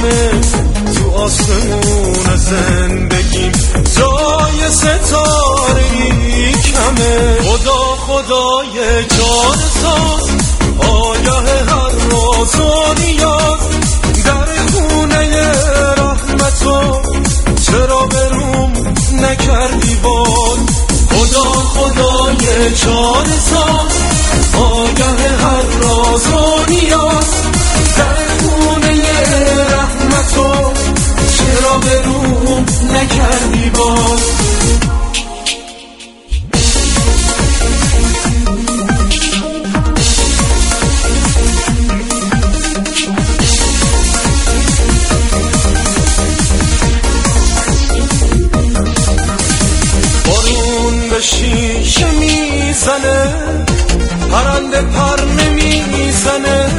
همه تو آسمون زندگیم جای ستاره ای کمه خدا خدای جان ساز آگاه هر راز و نیاز. در خونه رحمتو چرا بروم نکردی باد خدا خدای جان ساز می‌زنه پرنده پر نمی‌زنه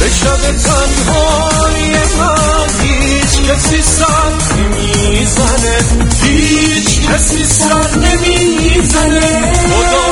به شب تنهای من هیچ کسی سر نمی‌زنه هیچ کسی سر نمی‌زنه خدا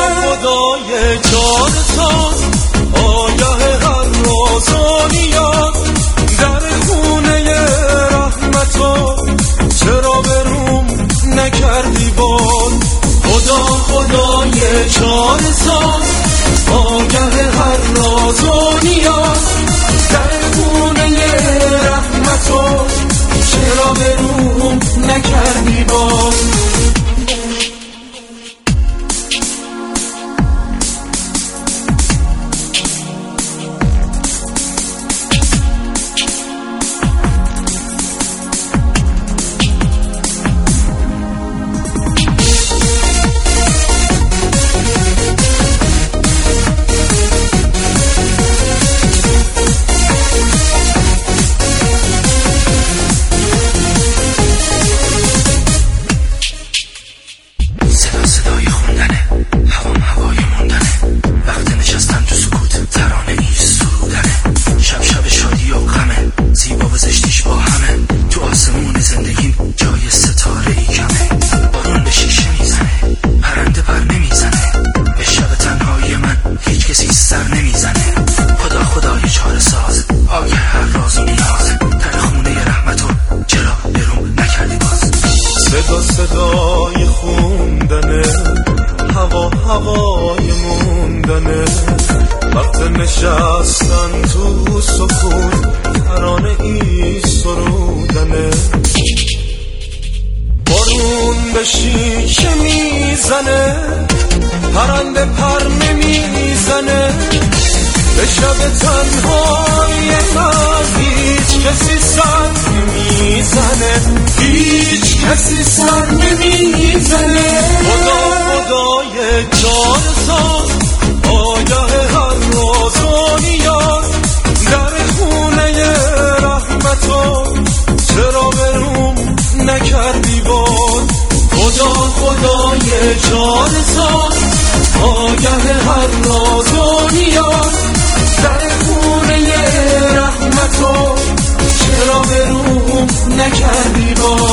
می‌زنه. پرنده پر نمی‌زنه. به شب تنهای من هیچ کسی سر نمی‌زنه. هیچ کسی سر نمی‌زنه. خدا خدای جان ساز آگه هر راز و نیاز در خونه رحمتو جان ساز آگه هر راز و نیاز در خونه رحمتو چرا بروم نکردی باد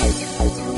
خدا حافظ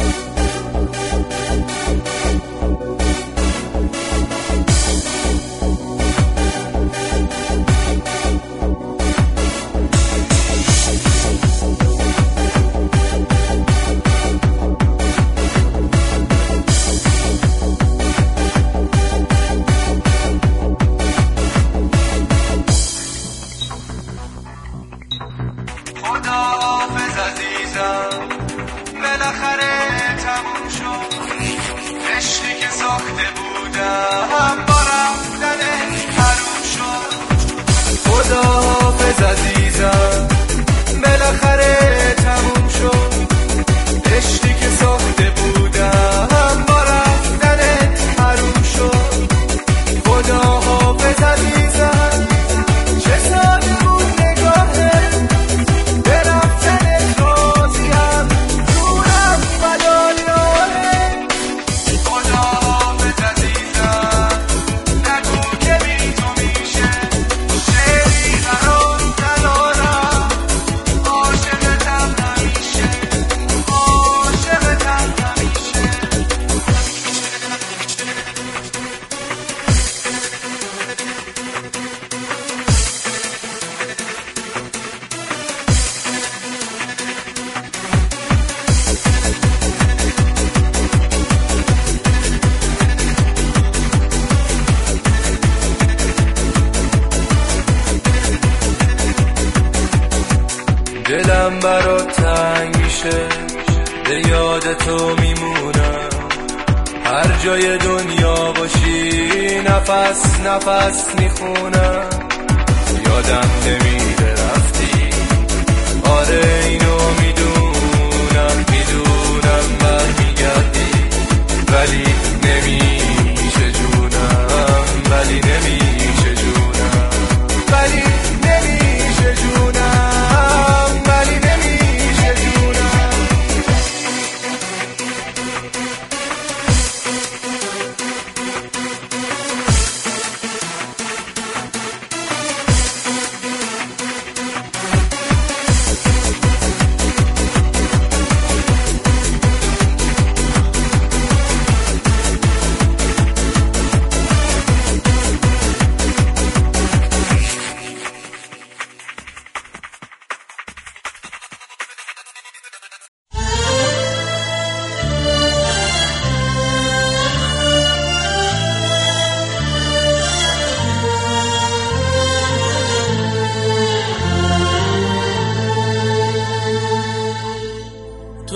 به یاد تو میمونم هر جای دنیا باشی نفس نفس می‌خونم یادم نمیره.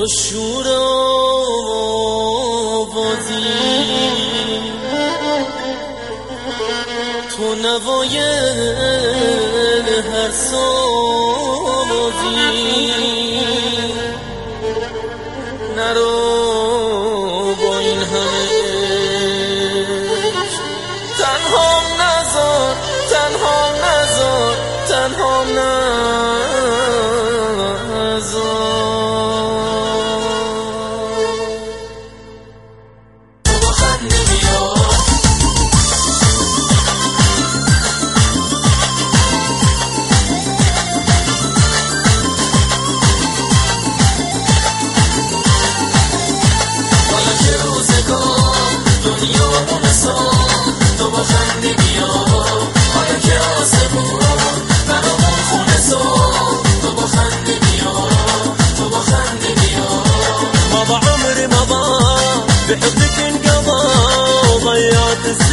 شور آبادی تو نوای هر سازی.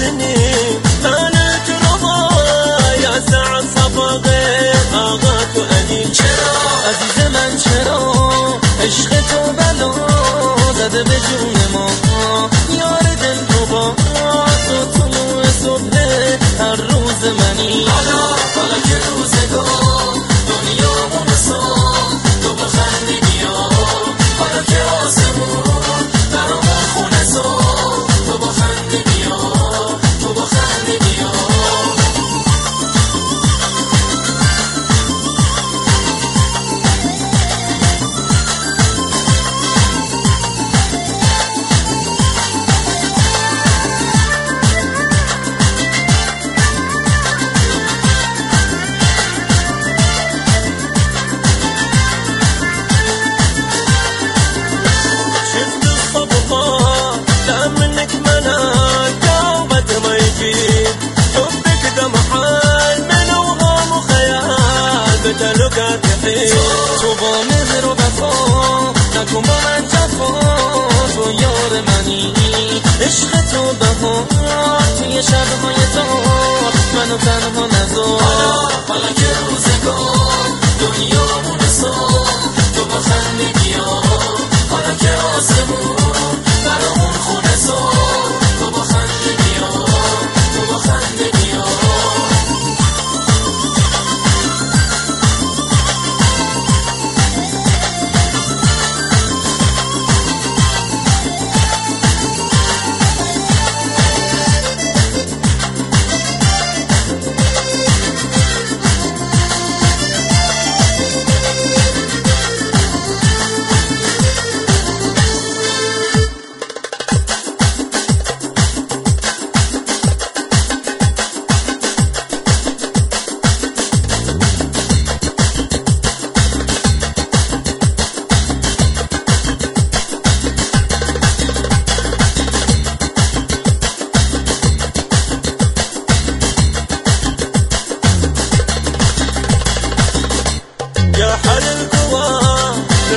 beni یه شب شبهای تو. منو تنها نزار حالا حالا که روزگار دنیامون سار تو با خندگی ها حالا که آسمون برامون خونه سار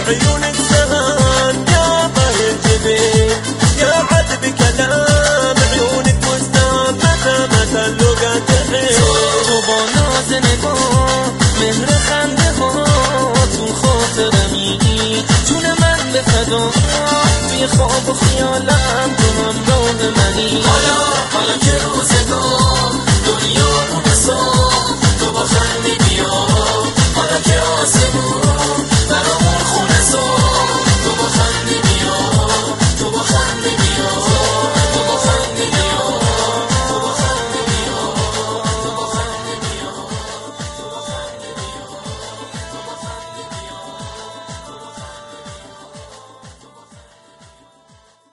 بعيونك سهان يا بهجبي يا عد بكلام عيونك مستان متى متى اللقا تحيل تو با مهر خنده ها تو خاطرمی جون من به فدا توی خواب و خیالم تو همراه منی. حالا